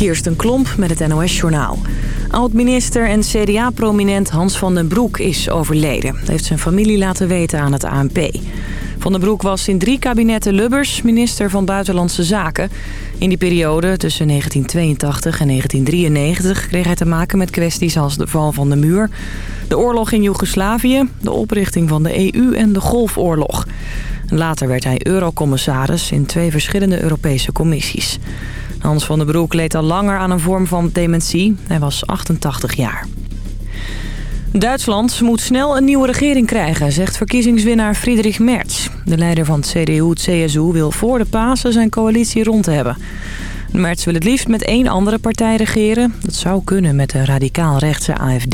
Kirsten Klomp met het NOS-journaal. Oud-minister en CDA-prominent Hans van den Broek is overleden. Dat heeft zijn familie laten weten aan het ANP. Van den Broek was in drie kabinetten Lubbers minister van Buitenlandse Zaken. In die periode tussen 1982 en 1993 kreeg hij te maken met kwesties als de val van de muur... de oorlog in Joegoslavië, de oprichting van de EU en de Golfoorlog. Later werd hij eurocommissaris in twee verschillende Europese commissies. Hans van den Broek leed al langer aan een vorm van dementie. Hij was 88 jaar. Duitsland moet snel een nieuwe regering krijgen, zegt verkiezingswinnaar Friedrich Merz. De leider van het CDU-CSU wil voor de Pasen zijn coalitie rond hebben. Merz wil het liefst met één andere partij regeren. Dat zou kunnen met de radicaal-rechtse AFD.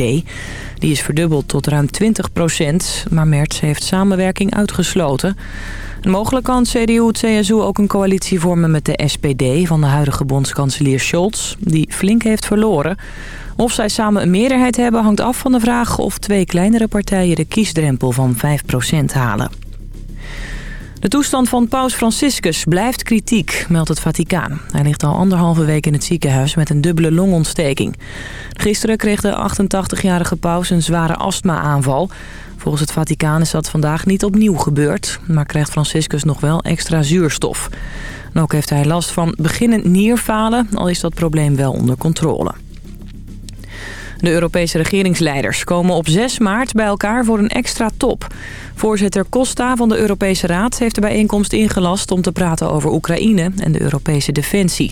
Die is verdubbeld tot ruim 20 procent, maar Merz heeft samenwerking uitgesloten. Mogelijk kan CDU-CSU ook een coalitie vormen met de SPD van de huidige bondskanselier Scholz, die flink heeft verloren. Of zij samen een meerderheid hebben hangt af van de vraag of twee kleinere partijen de kiesdrempel van 5% halen. De toestand van paus Franciscus blijft kritiek, meldt het Vaticaan. Hij ligt al anderhalve week in het ziekenhuis met een dubbele longontsteking. Gisteren kreeg de 88-jarige paus een zware astma-aanval. Volgens het Vaticaan is dat vandaag niet opnieuw gebeurd... maar krijgt Franciscus nog wel extra zuurstof. Ook heeft hij last van beginnend nierfalen... al is dat probleem wel onder controle. De Europese regeringsleiders komen op 6 maart bij elkaar voor een extra top. Voorzitter Costa van de Europese Raad heeft de bijeenkomst ingelast om te praten over Oekraïne en de Europese defensie.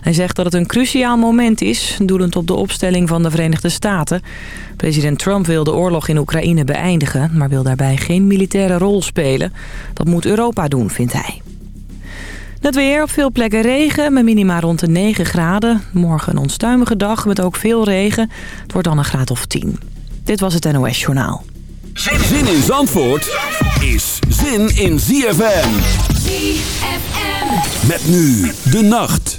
Hij zegt dat het een cruciaal moment is, doelend op de opstelling van de Verenigde Staten. President Trump wil de oorlog in Oekraïne beëindigen, maar wil daarbij geen militaire rol spelen. Dat moet Europa doen, vindt hij. Het weer op veel plekken regen, met minima rond de 9 graden. Morgen een onstuimige dag met ook veel regen. Het wordt dan een graad of 10. Dit was het NOS Journaal. Zin in Zandvoort is zin in ZFM. ZFM. Met nu de nacht.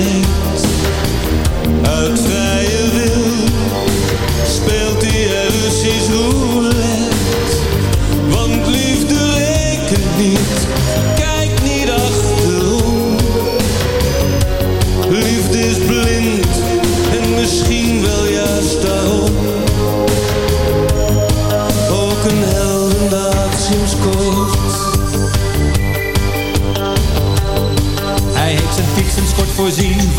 Uit vrije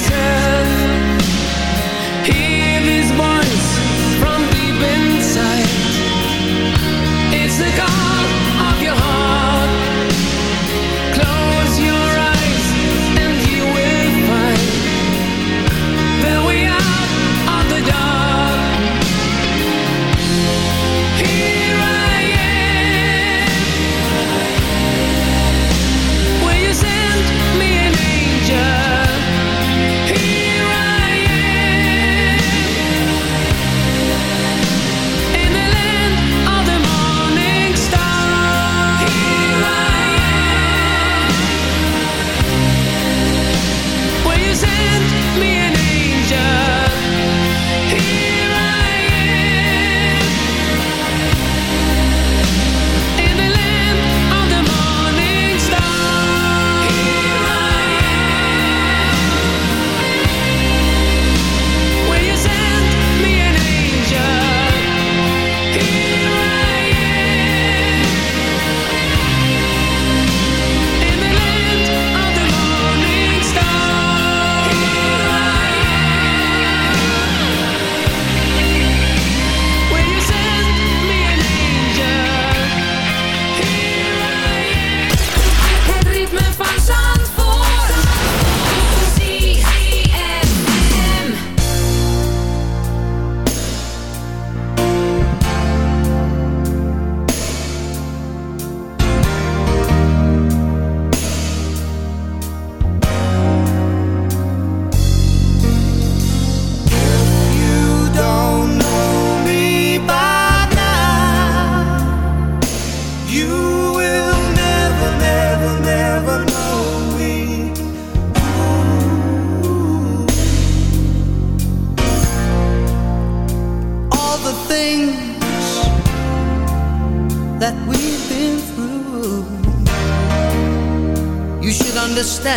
Yeah.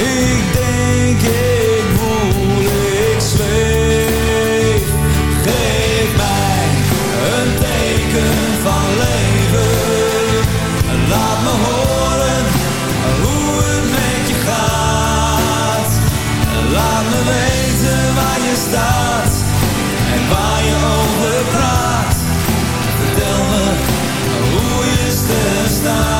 ik denk ik voel, ik zweef. Geef mij een teken van leven, laat me horen hoe het met je gaat. Laat me weten waar je staat en waar je over praat. Vertel me hoe je sterren staan.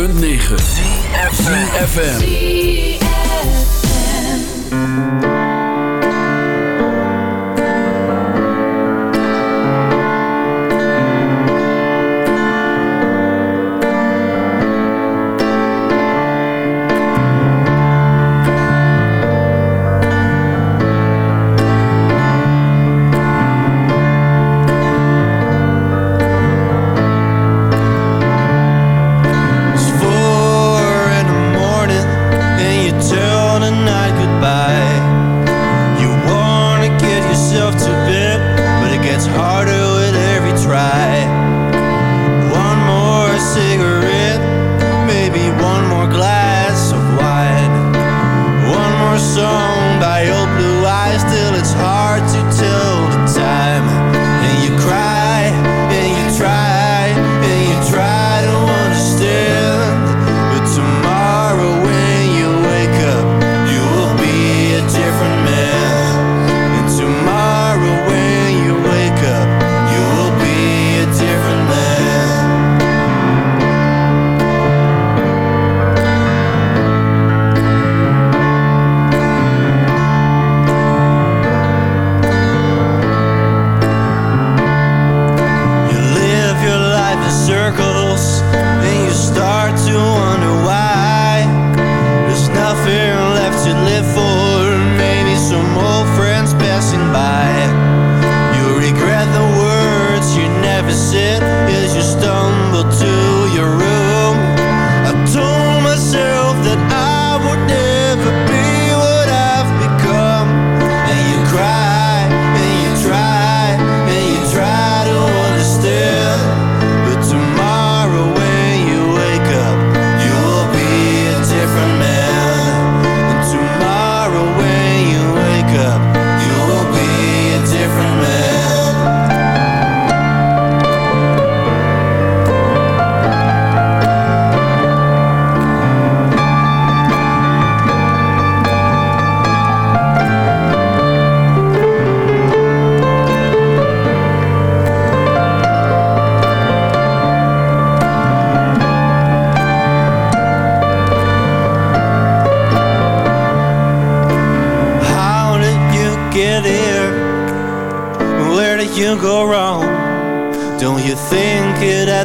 106.9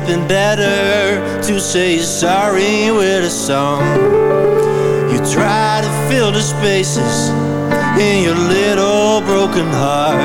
been better to say sorry with a song. You try to fill the spaces in your little broken heart.